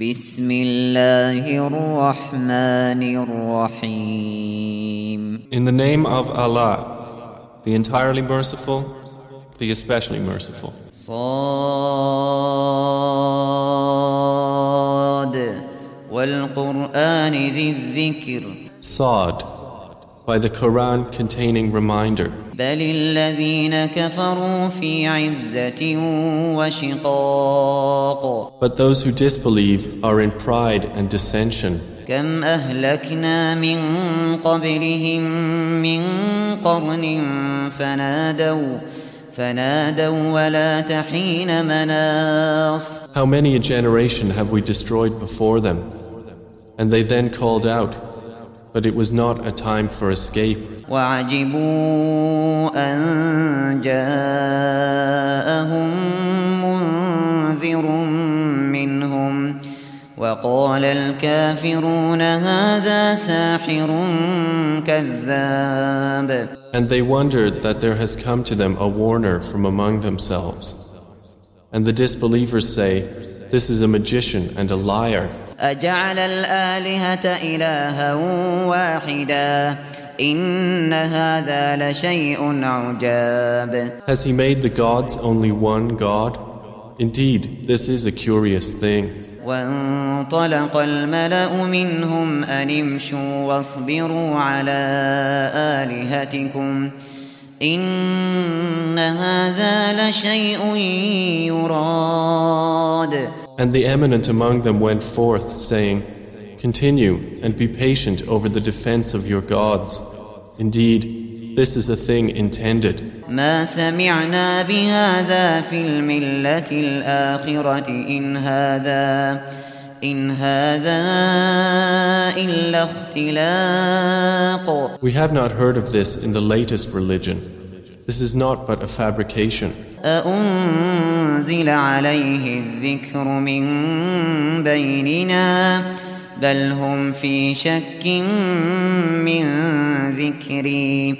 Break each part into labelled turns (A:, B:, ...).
A: بسم الله الرحمن الرحيم
B: In the name of Allah, the entirely merciful, the especially merciful.
A: صاد والقرآن ذي الذكر
B: Sod, by the Quran containing reminder.
A: بل الذين كفروا في عزة وشقاق
B: But those who disbelieve are in pride and dissension.
A: كم أهلكنا من قبلهم من قرن فنادوا فنادوا ولا تحين مناص
B: How many a generation have we destroyed before them? And they then called out, but it was not a time for escape.
A: وعجبوا أن جاءهم منذر منهم وقال الكافرون هذا ساحر كذاب
B: And they wondered that there has come to them a warner from among themselves. And the disbelievers say, This is a magician and a liar.
A: أجعل الآلهة إلها واحدا إن هذا لشيء عجاب
B: Has he made the gods only one God? Indeed, this is a curious thing.
A: وانطلق الملأ منهم أن امشوا واصبروا على آلهتكم إن هذا لشيء يراد
B: And the eminent among them went forth, saying, Continue and be patient over the defense of your gods. Indeed, this is a thing intended.
A: ما سمعنا بهذا في الملة الآخرة إن هذا إن هذا إلا اختلاق
B: We have not heard of this in the latest religion. This is not but a fabrication.
A: أأنزل عليه الذكر من بيننا بل هم في شك من ذكري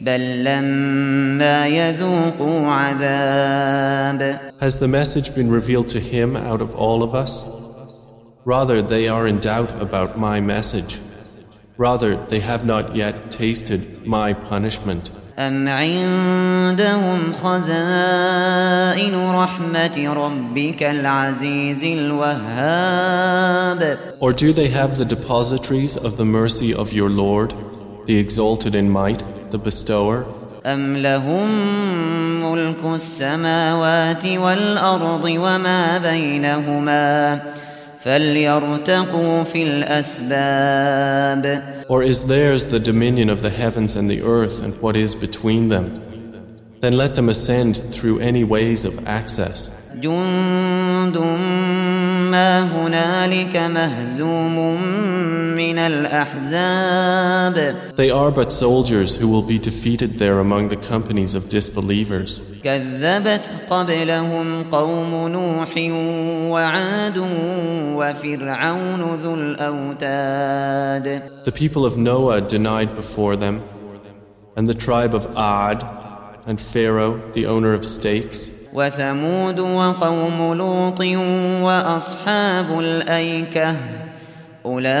A: بل لما يذوقوا عذاب
B: Has the message been revealed to him out of all of us? Rather, they are in doubt about my message. Rather, they have not yet tasted my punishment.
A: أم عندهم خزائن رحمة ربك العزيز الوهاب
B: Or do they have the depositories of the mercy of your Lord, the exalted in might, the bestower?
A: أم لهم ملك السماوات والأرض وما بينهما فليرتقوا في الأسباب
B: Or is theirs the dominion of the heavens and the earth and what is between them? Then let them ascend through any ways of access.
A: جند ما هنالك مهزوم من الأحزاب
B: They are but soldiers who will be defeated there among the companies of disbelievers.
A: كذبت قبلهم قوم نوح وعاد وفرعون ذو الأوتاد
B: The people of Noah denied before them, and the tribe of Ad, and Pharaoh, the owner of stakes,
A: وثمود وقوم لوط وأصحاب الأيكة أولئك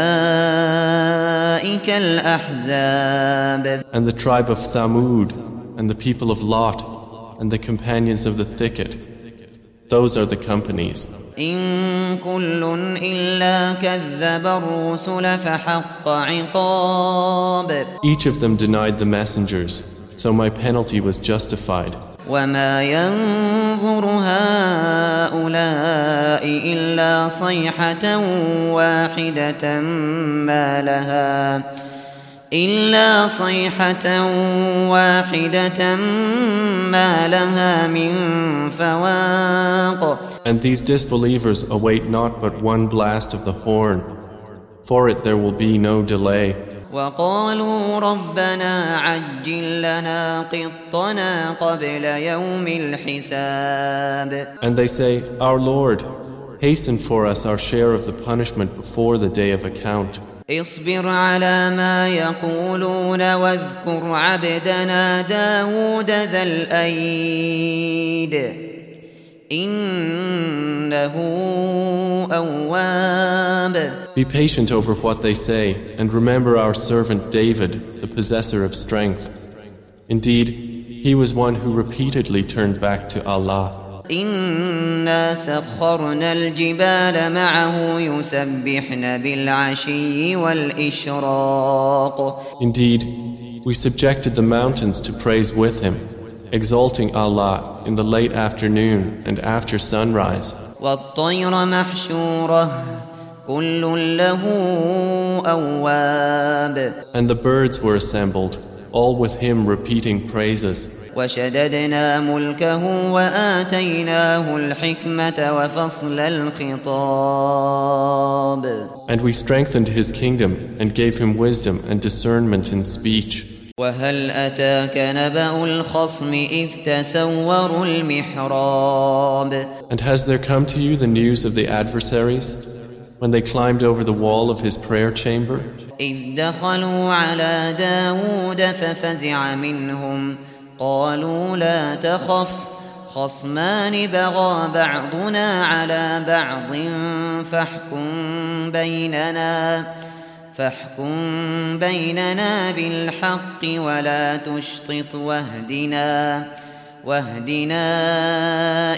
A: الأحزاب
B: and the tribe of Thamud, and the people of Lot, and the companions of the thicket. Those are the companies.
A: إن كل إلا كذب الرسل فحق عقاب
B: Each of them denied the messengers, so my penalty was justified.
A: وما ينظر هؤلاء إلا صيحة واحدة ما لها إلا صيحة واحدة ما لها من فواق
B: And these disbelievers await not but one blast of the horn. For it there will be no delay.
A: وقالوا ربنا عجل لنا قطنا قبل يوم الحساب
B: And they say, Our Lord, hasten for us our share of the punishment before the day of account.
A: اصبر على ما يقولون واذكر عبدنا داود ذا الأيد
B: Be patient over what they say, and remember our servant David, the possessor of strength. Indeed, he was one who repeatedly turned back to Allah.
A: إنا سخرنا الجبال معه يسبحن بالعشي والإشراق
B: Indeed, we subjected the mountains to praise with him, exalting Allah in the late afternoon and after sunrise.
A: والطير محشورة كل له أواب
B: And the birds were assembled, all with him repeating praises.
A: وشددنا ملكه وآتيناه الحكمة وفصل الخطاب
B: And we strengthened his kingdom and gave him wisdom and discernment in speech.
A: وهل أتاك نبأ الخصم إذ تسوروا المحراب؟
B: And has there come to you the news of the adversaries when they climbed over the wall of his prayer chamber?
A: إذ دخلوا على داود ففزع منهم. قالوا لا تخف خصمان بغى بعضنا على بعض فاحكم بيننا. فاحكم بيننا بالحق ولا تشطط واهدنا واهدنا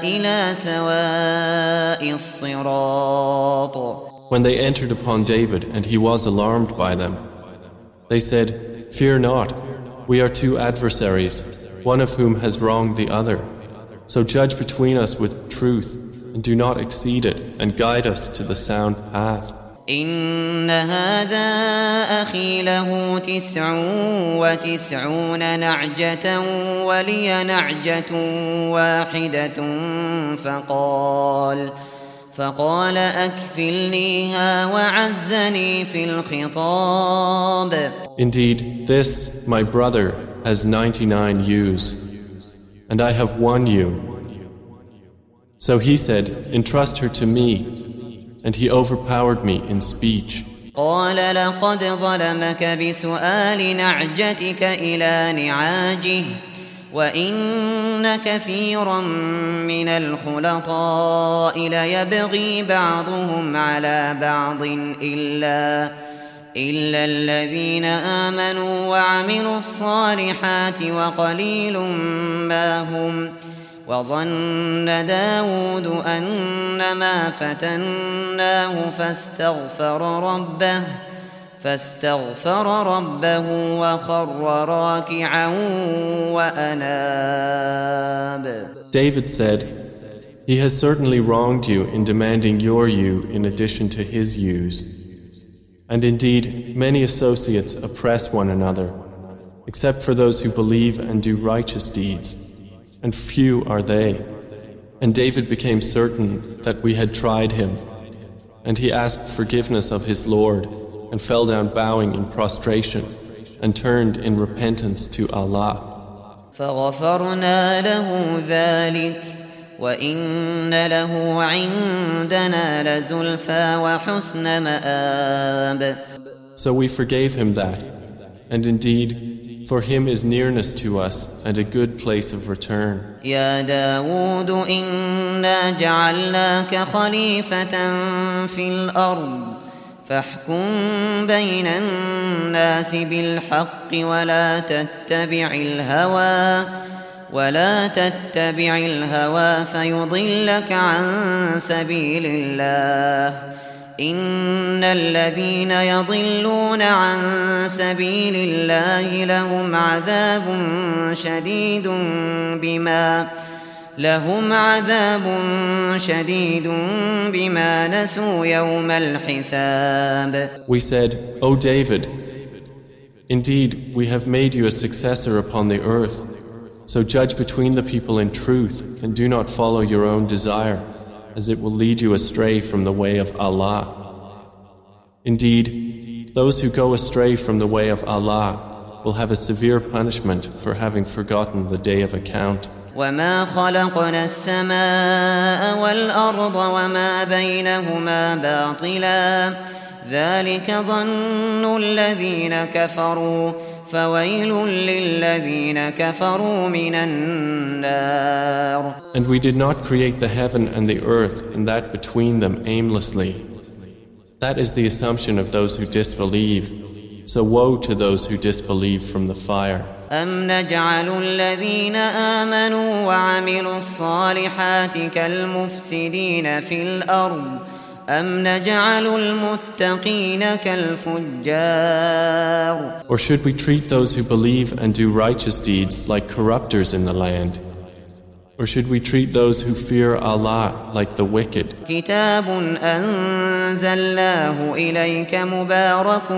A: إلى سواء الصراط
B: When they entered upon David and he was alarmed by them, they said, Fear not, we are two adversaries, one of whom has wronged the other. So judge between us with truth and do not exceed it and guide us to the sound path.
A: إن هذا أخي له تسع وتسعون نعجة ولي نعجة واحدة فقال فقال أكفلنيها وعزني في الخطاب
B: Indeed, this, my brother, has 99 ewes, and I have one ewe. So he said, Entrust her to me, and he overpowered me in speech.
A: قال لقد ظلمك بسؤال نعجتك إلى نعاجه وإن كثيرا من الخلطاء ليبغي بعضهم على بعض إلا إلا الذين آمنوا وعملوا الصالحات وقليل ما هم وظن داود أنما فتناه فاستغفر ربه فاستغفر ربه وخر راكعا وأناب
B: David said, He has certainly wronged you in demanding your ewe in addition to his ewes. And indeed, many associates oppress one another, except for those who believe and do righteous deeds and few are they. And David became certain that we had tried him, and he asked forgiveness of his Lord, and fell down bowing in prostration, and turned in repentance to Allah.
A: فغفرنا له ذلك وإن له عندنا لزلفى وحسن مآب
B: So we forgave him that, and indeed, for him is nearness to us and a good place of return.
A: يا داود إنا جعلناك خليفة في الأرض فاحكم بين الناس بالحق ولا تتبع الهوى ولا تتبع الهوى فيضلك عن سبيل الله إن الذين يضلون عن سبيل الله لهم عذاب شديد بما لهم عذاب شديد بما نسوا يوم الحساب
B: We said, O David, indeed, we have made you a successor upon the earth. So judge between the people in truth and do not follow your own desire, as it will lead you astray from the way of Allah. Indeed, those who go astray from the way of Allah will have a severe punishment for having forgotten the day of account.
A: وما خلقنا السماء والأرض وما بينهما باطلا ذلك ظن الذين كفروا فويل للذين كفروا من النار
B: And we did not create the heaven and the earth and that between them aimlessly. That is the assumption of those who disbelieve. So woe to those who disbelieve from the fire.
A: أم نجعل الذين آمنوا وعملوا الصالحات كالمفسدين في الأرض أم نجعل المتقين كالفجار
B: Or should we treat those who believe and do righteous deeds like corruptors in the land? Or should we treat those who fear Allah like the wicked?
A: كتاب أنزلناه إليك مبارك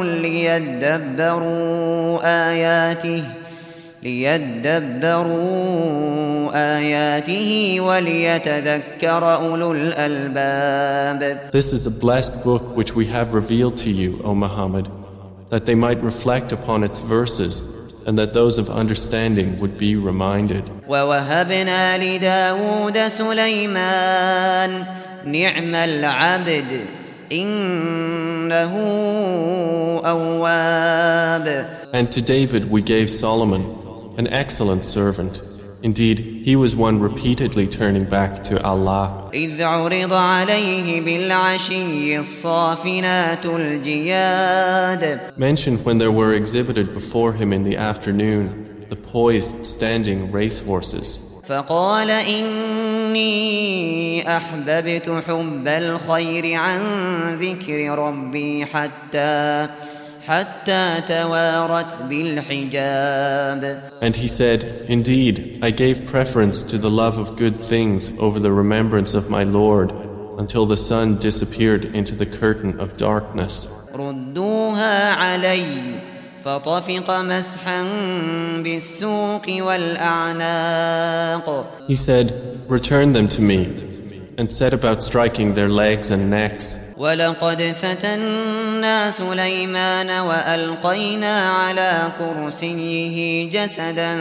A: ليدبروا آياته ليدبروا آياته وليتذكر أولو الألباب
B: This is a blessed book which we have revealed to you, O Muhammad, that they might reflect upon its verses and that those of understanding would be reminded.
A: ووهبنا لداود سليمان نعم العبد إنه أواب
B: And to David we gave Solomon, an excellent servant. Indeed, he was one repeatedly turning back to Allah.
A: إذ عرض عليه بالعشي الصافنات الجياد
B: Mentioned when there were exhibited before him in the afternoon the poised standing racehorses.
A: فقال إني أحببت حب الخير عن ذكر ربي حتى حتى توارت بالحجاب
B: and he said, Indeed, I gave preference to the love of good things over the remembrance of my Lord until the sun disappeared into the curtain of darkness. He said, Return them to me, and set about striking their legs and necks.
A: ولقد فتنا سليمان وألقينا على كرسيه جسدا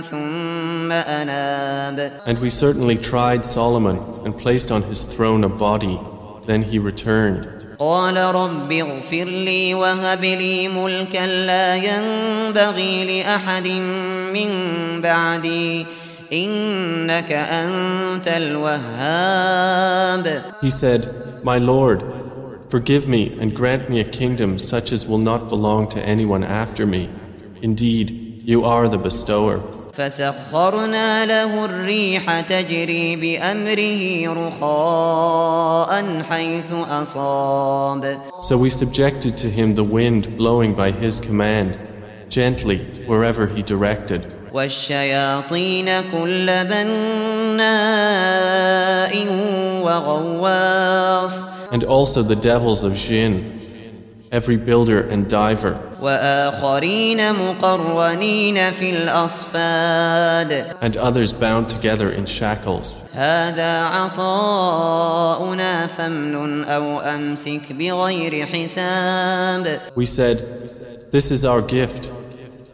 A: ثم أناب
B: And we certainly tried Solomon and placed on his throne a body. Then he returned.
A: قال رب اغفر لي وهب لي ملكا لا ينبغي لأحد من بعدي إنك أنت الوهاب
B: He said, My Lord, forgive me and grant me a kingdom such as will not belong to anyone after me. Indeed, you are the bestower.
A: فسخرنا له الريح تجري بأمره رخاء حيث أصاب
B: So we subjected to him the wind blowing by his command, gently wherever he directed,
A: والشياطين كل بناء وغواص
B: and also the devils of Jinn, every builder and diver,
A: وآخرين مقرنين في الأصفاد
B: and others bound together in shackles.
A: هذا عطاؤنا فامنن أو أمسك بغير حساب
B: We said, This is our gift,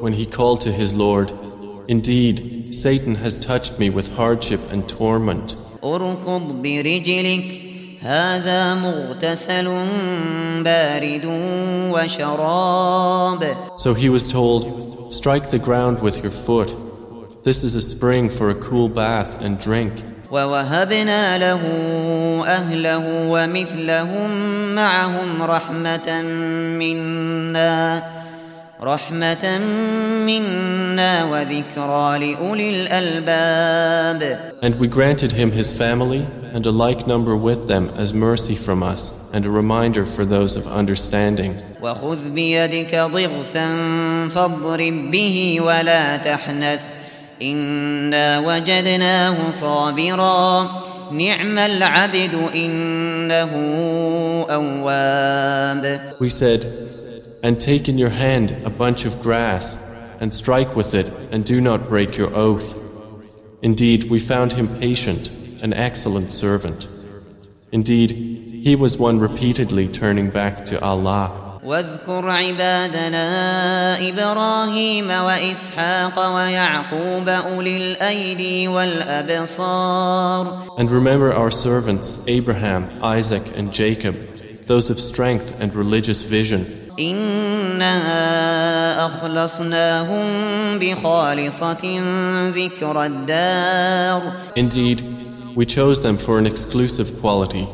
B: when he called to his Lord, Indeed, Satan has touched me with hardship and torment.
A: اركض برجلك هذا مغتسل بارد وشراب
B: So he was told, Strike the ground with your foot. This is a spring for a cool bath and drink.
A: ووهبنا له أهله ومثلهم معهم رحمة منا رحمة منا وذكرى لأولي الألباب
B: And we granted him his family and a like number with them as mercy from us and a reminder for those of understanding.
A: وخذ بيدك ضغثا فاضرب به ولا تحنث إنا وجدناه صابرا نعم العبد إنه أواب
B: We said, And take in your hand a bunch of grass and strike with it, and do not break your oath. Indeed, we found him patient, an excellent servant. Indeed, he was one repeatedly turning back to Allah.
A: واذكر عبادنا إبراهيم وإسحاق ويعقوب أولي الأيدي والأبصار
B: And remember our servants Abraham, Isaac and Jacob, those of strength and religious vision.
A: إنا أخلصناهم بخالصة ذكر الدار
B: Indeed, we chose them for an exclusive quality,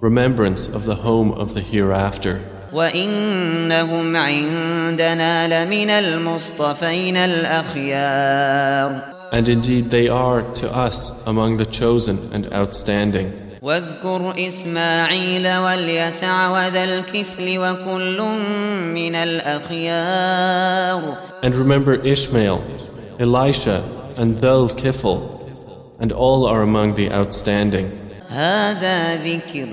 B: remembrance of the home of the hereafter.
A: وإنهم عندنا لمن المصطفين الأخيار
B: And indeed they are to us among the chosen and outstanding.
A: واذكر إسماعيل واليسع وذا الكفل وكل من الأخيار
B: And remember Ishmael, Elisha, and Dhul Kifl, and all are among the outstanding.
A: هذا ذكر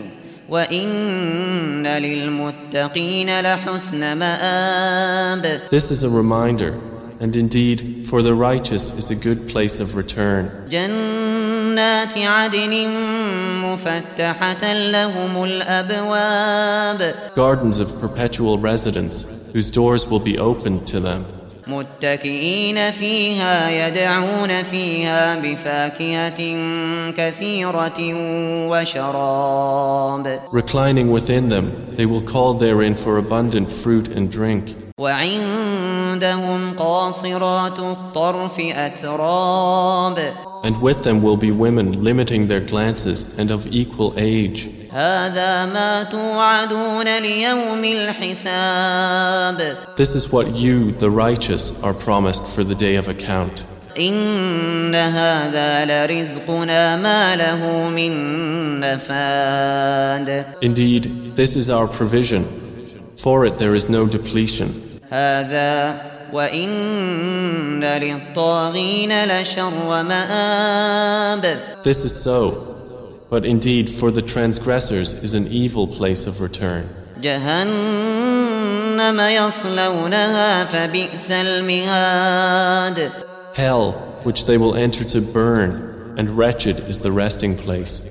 A: وإن للمتقين لحسن مآب
B: This is a reminder, and indeed, for the righteous is a good place of return.
A: جنات عدن مفتحة لهم الأبواب
B: Gardens of perpetual residence, whose doors will be opened to them.
A: متكئين فيها يدعون فيها بفاكهة كثيرة وشراب
B: Reclining within them, they will call therein for abundant fruit and drink.
A: وعندهم قاصرات الطرف أتراب
B: And with them will be women limiting their glances and of equal age.
A: هذا ما توعدون ليوم الحساب
B: This is what you, the righteous, are promised for the day of account.
A: إن هذا لرزقنا ما له من نفاد
B: Indeed, this is our provision. For it there is no depletion.
A: هذا وإن للطاغين لشر مآب
B: This is so. But indeed, for the transgressors is an evil place of return. Hell, which they will enter to burn, and wretched is the resting place.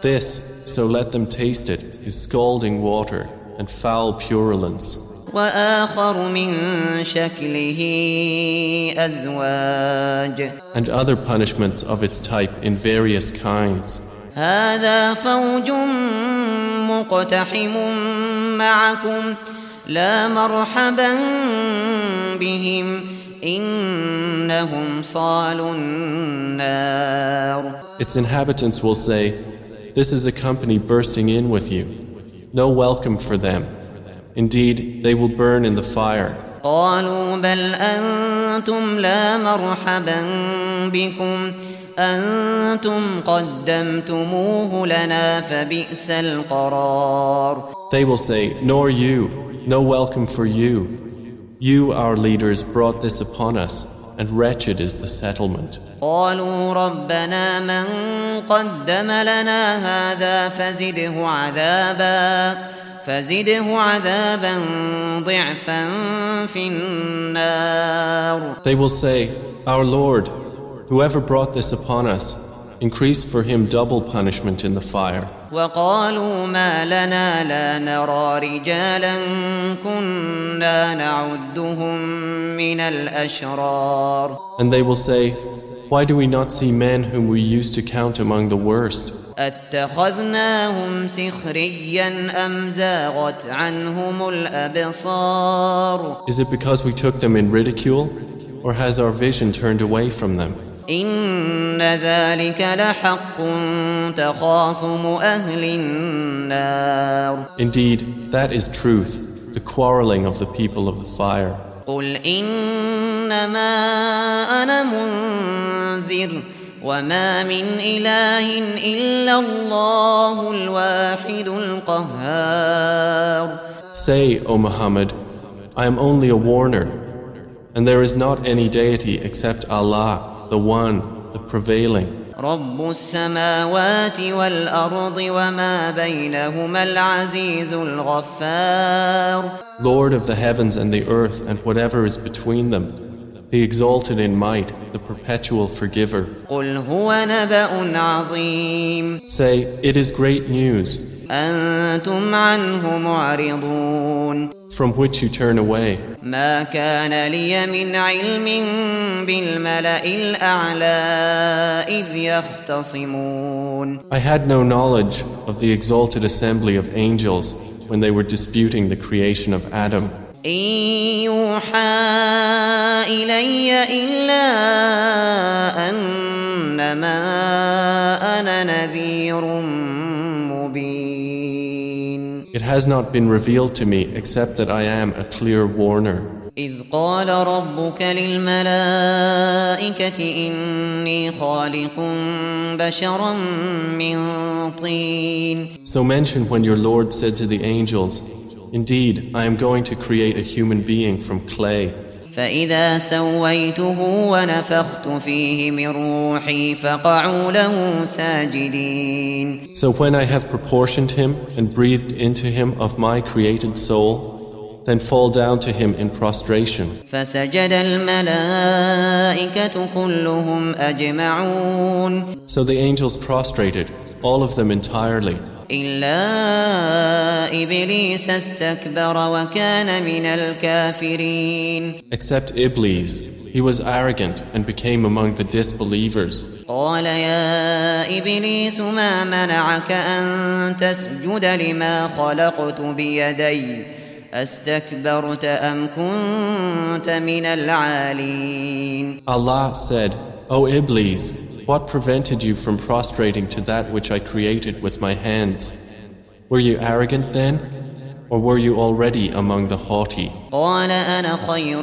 B: This, so let them taste it, is scalding water and foul purulence.
A: وآخر من شكله أزواج
B: and other punishments of its type in various kinds.
A: هذا فوج مقتحم معكم لا مرحبا بهم إنهم صالوا النار
B: Its inhabitants will say, This is a company bursting in with you. No welcome for them. Indeed, they will burn in the fire.
A: قالوا بل أنتم لا مرحبا بكم أنتم قدمتموه لنا فبئس القرار
B: They will say, Nor you, no welcome for you. You, our leaders, brought this upon us, and wretched is the settlement.
A: قالوا ربنا من قدم لنا هذا فزده عذابا فزده عذابا ضعفا في النار
B: They will say, Our Lord, whoever brought this upon us, increase for him double punishment in the fire.
A: وقالوا ما لنا لا نرى رجالا كنا نعدهم من الأشرار
B: And they will say, Why do we not see men whom we used to count among the worst?
A: أتخذناهم سخريا أم زاغت عنهم الأبصار
B: Is it because we took them in ridicule, or has our vision turned away from them?
A: إن ذلك لحق تخاصم أهل النار
B: Indeed, that is truth, the quarreling of the people of the fire.
A: قل إنما أنا منذر وما من إله إلا الله الواحد القهار
B: Say, O Muhammad, I am only a warner, and there is not any deity except Allah, the One, the Prevailing.
A: رب السماوات والأرض وما بينهما العزيز الغفار
B: Lord of the heavens and the earth and whatever is between them, the exalted in might, the perpetual forgiver.
A: قل هو نبأ عظيم
B: Say, it is great news,
A: أنتم عنه معرضون
B: from which you turn away.
A: ما كان لي من علم بالملأ الأعلى إذ يختصمون
B: I had no knowledge of the exalted assembly of angels when they were disputing the creation of Adam.
A: إن يوحى إلي إلا أنما أنا نذير مبين
B: It has not been revealed to me except that I am a clear warner.
A: إذ قال ربك للملائكة إني خالق بشرا من طين
B: So mention when your Lord said to the angels, Indeed, I am going to create a human being from clay.
A: فإذا سويته ونفخت فيه من روحي فقعوا له ساجدين
B: So when I have proportioned him and breathed into him of my created soul, then fall down to him in prostration.
A: فسجد الملائكة كلهم أجمعون
B: So the angels prostrated, all of them entirely,
A: إلا إبليس استكبر وكان من الكافرين
B: except Iblis. He was arrogant and became among the disbelievers.
A: قال يا إبليس ما منعك أن تسجد لما خلقت بيدي أستكبرت أم كنت من العالين
B: Allah said, O Iblis, what prevented you from prostrating to that which I created with my hands? Were you arrogant then? Or were you already among the haughty?
A: قال أنا خير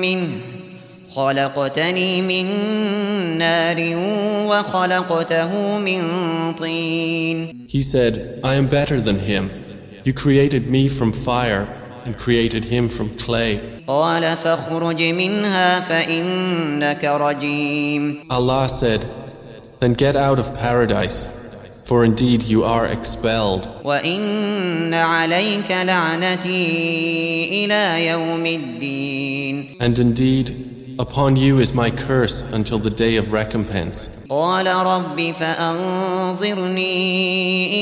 A: منه خلقتني من نار وخلقته من طين
B: He said, I am better than him. You created me from fire and created him from clay. Allah said, Then get out of paradise, for indeed you are expelled. And indeed, upon you is my curse until the day of recompense.
A: قال رب فأنظرني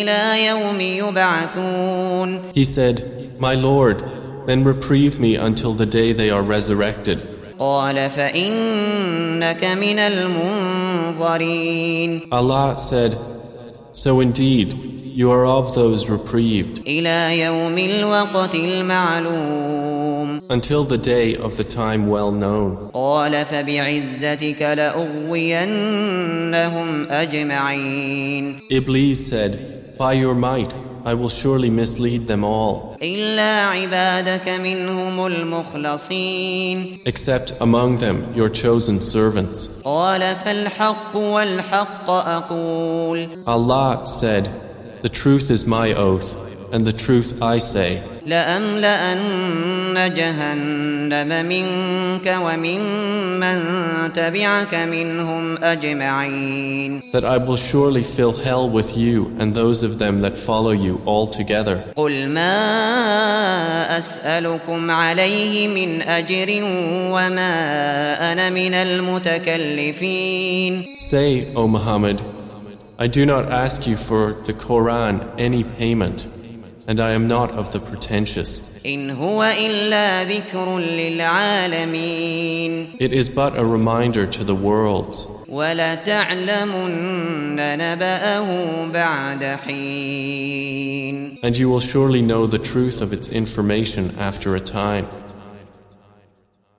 A: إلى يوم يبعثون
B: He said, My Lord, then reprieve me until the day they are resurrected.
A: قال فإنك من المنظرين
B: Allah said, So indeed, you are of those reprieved
A: إلى يوم الوقت المعلوم
B: until the day of the time well known.
A: قال فبعزتك لأغوينهم أجمعين
B: Iblis said, By your might, I will surely mislead them all,
A: إلا عبادك منهم المخلصين
B: except among them your chosen servants.
A: قال فالحق والحق أقول
B: Allah said, The truth is my oath, and the truth I say,
A: لأملأن جهنم منك وممن تبعك منهم أجمعين
B: that I will surely fill hell with you and those of them that follow you all together.
A: قل ما أسألكم عليه من أجر وما أنا من المتكلفين
B: Say, O Muhammad, I do not ask you for the Quran any payment, and I am not of the pretentious. It is but a reminder to the
A: world.
B: And you will surely know the truth of its information after a time.